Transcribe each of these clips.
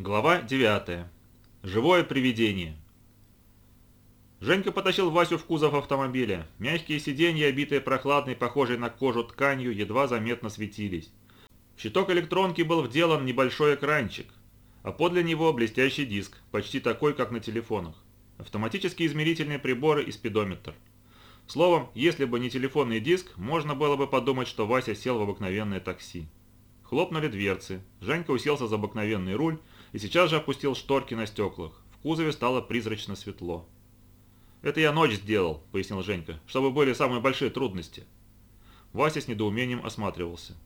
Глава 9. Живое привидение. Женька потащил Васю в кузов автомобиля. Мягкие сиденья, обитые прохладной, похожей на кожу тканью, едва заметно светились. В щиток электронки был вделан небольшой экранчик, а подле него блестящий диск, почти такой, как на телефонах. Автоматические измерительные приборы и спидометр. Словом, если бы не телефонный диск, можно было бы подумать, что Вася сел в обыкновенное такси. Хлопнули дверцы. Женька уселся за обыкновенный руль и сейчас же опустил шторки на стеклах. В кузове стало призрачно светло. «Это я ночь сделал», — пояснил Женька, — «чтобы были самые большие трудности». Вася с недоумением осматривался.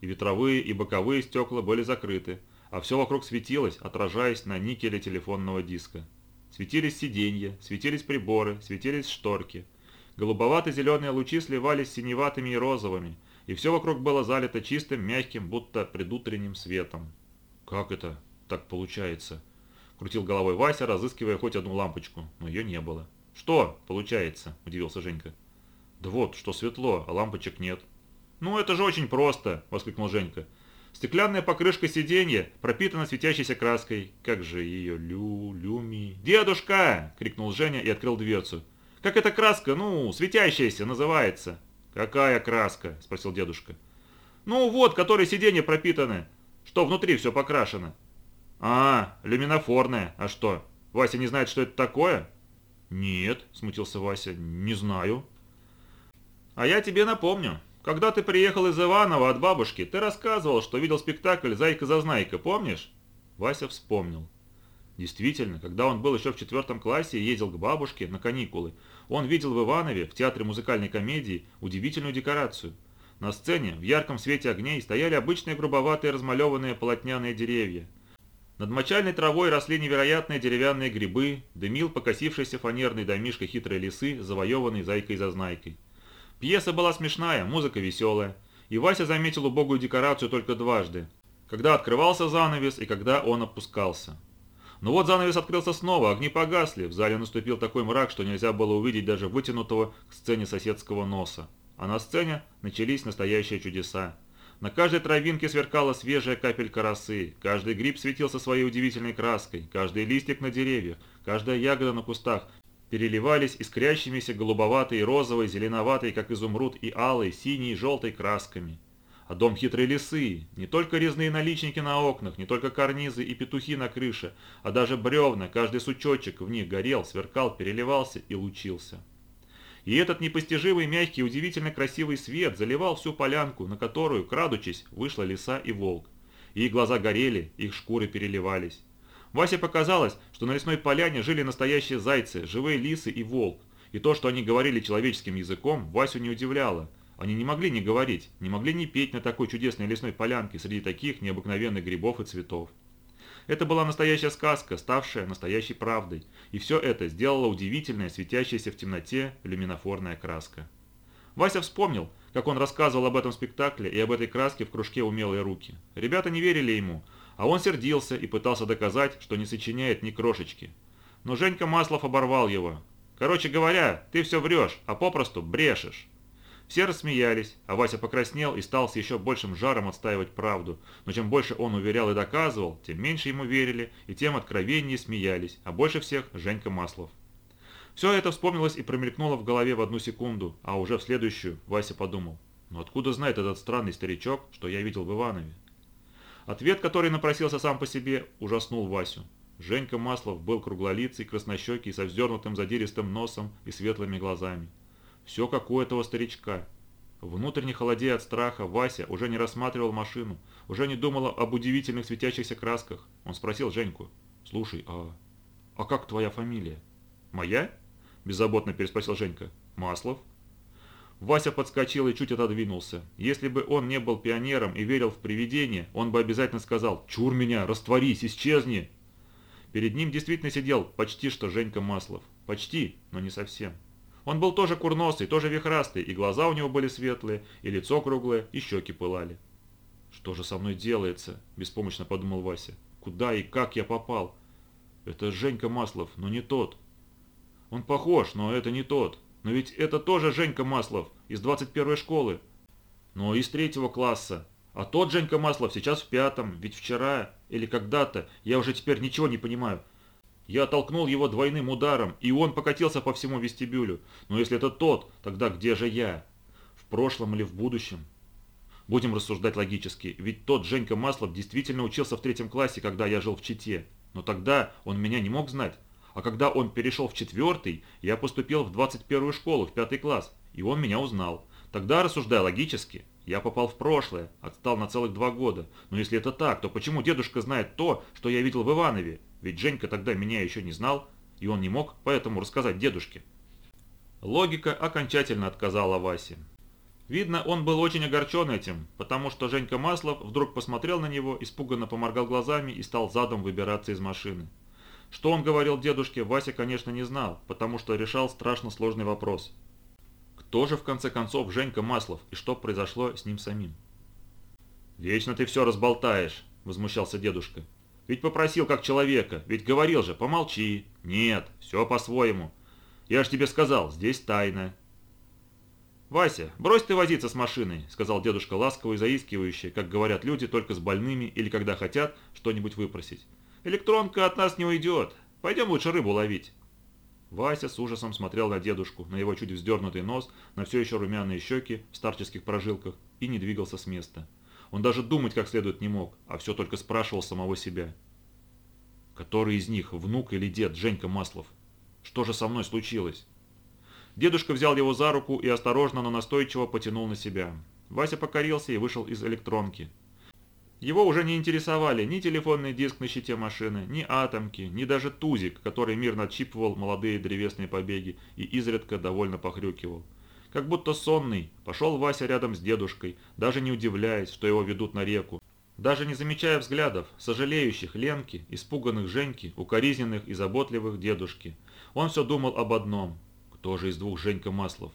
И ветровые, и боковые стекла были закрыты, а все вокруг светилось, отражаясь на никеле телефонного диска. Светились сиденья, светились приборы, светились шторки. Голубовато-зеленые лучи сливались синеватыми и розовыми, и все вокруг было залито чистым, мягким, будто предутренним светом. «Как это?» Так получается?» Крутил головой Вася, разыскивая хоть одну лампочку, но ее не было. «Что получается?» – удивился Женька. «Да вот, что светло, а лампочек нет». «Ну это же очень просто!» – воскликнул Женька. «Стеклянная покрышка сиденья пропитана светящейся краской. Как же ее лю... люми...» «Дедушка!» – крикнул Женя и открыл дверцу. «Как эта краска, ну, светящаяся, называется?» «Какая краска?» – спросил дедушка. «Ну вот, которой сиденья пропитаны, что внутри все покрашено». «А, люминофорная. А что, Вася не знает, что это такое?» «Нет», – смутился Вася, – «не знаю». «А я тебе напомню. Когда ты приехал из Иванова от бабушки, ты рассказывал, что видел спектакль «Зайка-зазнайка», помнишь?» Вася вспомнил. Действительно, когда он был еще в четвертом классе и ездил к бабушке на каникулы, он видел в Иванове, в театре музыкальной комедии, удивительную декорацию. На сцене, в ярком свете огней, стояли обычные грубоватые размалеванные полотняные деревья – над мочальной травой росли невероятные деревянные грибы, дымил покосившийся фанерный домишко хитрой лисы, завоеванный зайкой-зазнайкой. Пьеса была смешная, музыка веселая, и Вася заметил убогую декорацию только дважды, когда открывался занавес и когда он опускался. Но вот занавес открылся снова, огни погасли, в зале наступил такой мрак, что нельзя было увидеть даже вытянутого к сцене соседского носа. А на сцене начались настоящие чудеса. На каждой травинке сверкала свежая капелька росы, каждый гриб светился своей удивительной краской, каждый листик на деревьях, каждая ягода на кустах переливались искрящимися голубоватой, розовой, зеленоватой, как изумруд, и алой, синей, желтой красками. А дом хитрой лисы, не только резные наличники на окнах, не только карнизы и петухи на крыше, а даже бревна, каждый сучочек в них горел, сверкал, переливался и лучился. И этот непостижимый, мягкий, удивительно красивый свет заливал всю полянку, на которую, крадучись, вышла лиса и волк. И глаза горели, их шкуры переливались. Васе показалось, что на лесной поляне жили настоящие зайцы, живые лисы и волк. И то, что они говорили человеческим языком, Васю не удивляло. Они не могли не говорить, не могли не петь на такой чудесной лесной полянке среди таких необыкновенных грибов и цветов. Это была настоящая сказка, ставшая настоящей правдой, и все это сделала удивительная, светящаяся в темноте люминофорная краска. Вася вспомнил, как он рассказывал об этом спектакле и об этой краске в кружке «Умелые руки». Ребята не верили ему, а он сердился и пытался доказать, что не сочиняет ни крошечки. Но Женька Маслов оборвал его. «Короче говоря, ты все врешь, а попросту брешешь». Все рассмеялись, а Вася покраснел и стал с еще большим жаром отстаивать правду. Но чем больше он уверял и доказывал, тем меньше ему верили и тем откровеннее смеялись, а больше всех Женька Маслов. Все это вспомнилось и промелькнуло в голове в одну секунду, а уже в следующую Вася подумал. Но «Ну откуда знает этот странный старичок, что я видел в Иванове? Ответ, который напросился сам по себе, ужаснул Васю. Женька Маслов был круглолицый, краснощекий, со вздернутым задиристым носом и светлыми глазами. Все как у этого старичка. Внутренне холодея от страха, Вася уже не рассматривал машину, уже не думал об удивительных светящихся красках. Он спросил Женьку, «Слушай, а, а как твоя фамилия?» «Моя?» – беззаботно переспросил Женька. «Маслов?» Вася подскочил и чуть отодвинулся. Если бы он не был пионером и верил в привидения, он бы обязательно сказал «Чур меня, растворись, исчезни!» Перед ним действительно сидел почти что Женька Маслов. Почти, но не совсем. Он был тоже курносый, тоже вихрастый, и глаза у него были светлые, и лицо круглое, и щеки пылали. «Что же со мной делается?» – беспомощно подумал Вася. «Куда и как я попал? Это Женька Маслов, но не тот. Он похож, но это не тот. Но ведь это тоже Женька Маслов из 21 школы. Но из третьего класса. А тот Женька Маслов сейчас в пятом, ведь вчера или когда-то, я уже теперь ничего не понимаю. Я толкнул его двойным ударом, и он покатился по всему вестибюлю. Но если это тот, тогда где же я? В прошлом или в будущем? Будем рассуждать логически, ведь тот Женька Маслов действительно учился в третьем классе, когда я жил в Чите. Но тогда он меня не мог знать. А когда он перешел в четвертый, я поступил в 21-ю школу, в пятый класс, и он меня узнал. Тогда, рассуждая логически, я попал в прошлое, отстал на целых два года. Но если это так, то почему дедушка знает то, что я видел в Иванове? Ведь Женька тогда меня еще не знал, и он не мог поэтому рассказать дедушке. Логика окончательно отказала Васе. Видно, он был очень огорчен этим, потому что Женька Маслов вдруг посмотрел на него, испуганно поморгал глазами и стал задом выбираться из машины. Что он говорил дедушке, Вася, конечно, не знал, потому что решал страшно сложный вопрос. Кто же в конце концов Женька Маслов и что произошло с ним самим? «Вечно ты все разболтаешь», – возмущался дедушка. «Ведь попросил как человека, ведь говорил же, помолчи. Нет, все по-своему. Я ж тебе сказал, здесь тайна». «Вася, брось ты возиться с машиной», – сказал дедушка ласково и заискивающе, как говорят люди только с больными или когда хотят что-нибудь выпросить. Электронка от нас не уйдет. Пойдем лучше рыбу ловить». Вася с ужасом смотрел на дедушку, на его чуть вздернутый нос, на все еще румяные щеки в старческих прожилках и не двигался с места. Он даже думать как следует не мог, а все только спрашивал самого себя. Который из них, внук или дед, Женька Маслов? Что же со мной случилось? Дедушка взял его за руку и осторожно, но настойчиво потянул на себя. Вася покорился и вышел из электронки. Его уже не интересовали ни телефонный диск на щите машины, ни атомки, ни даже тузик, который мирно отщипывал молодые древесные побеги и изредка довольно похрюкивал. Как будто сонный, пошел Вася рядом с дедушкой, даже не удивляясь, что его ведут на реку. Даже не замечая взглядов, сожалеющих Ленки, испуганных Женьки, укоризненных и заботливых дедушки. Он все думал об одном. Кто же из двух Женька Маслов?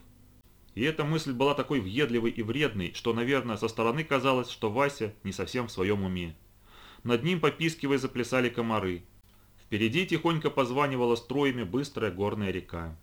И эта мысль была такой въедливой и вредной, что, наверное, со стороны казалось, что Вася не совсем в своем уме. Над ним попискивая заплясали комары. Впереди тихонько позванивала струями быстрая горная река.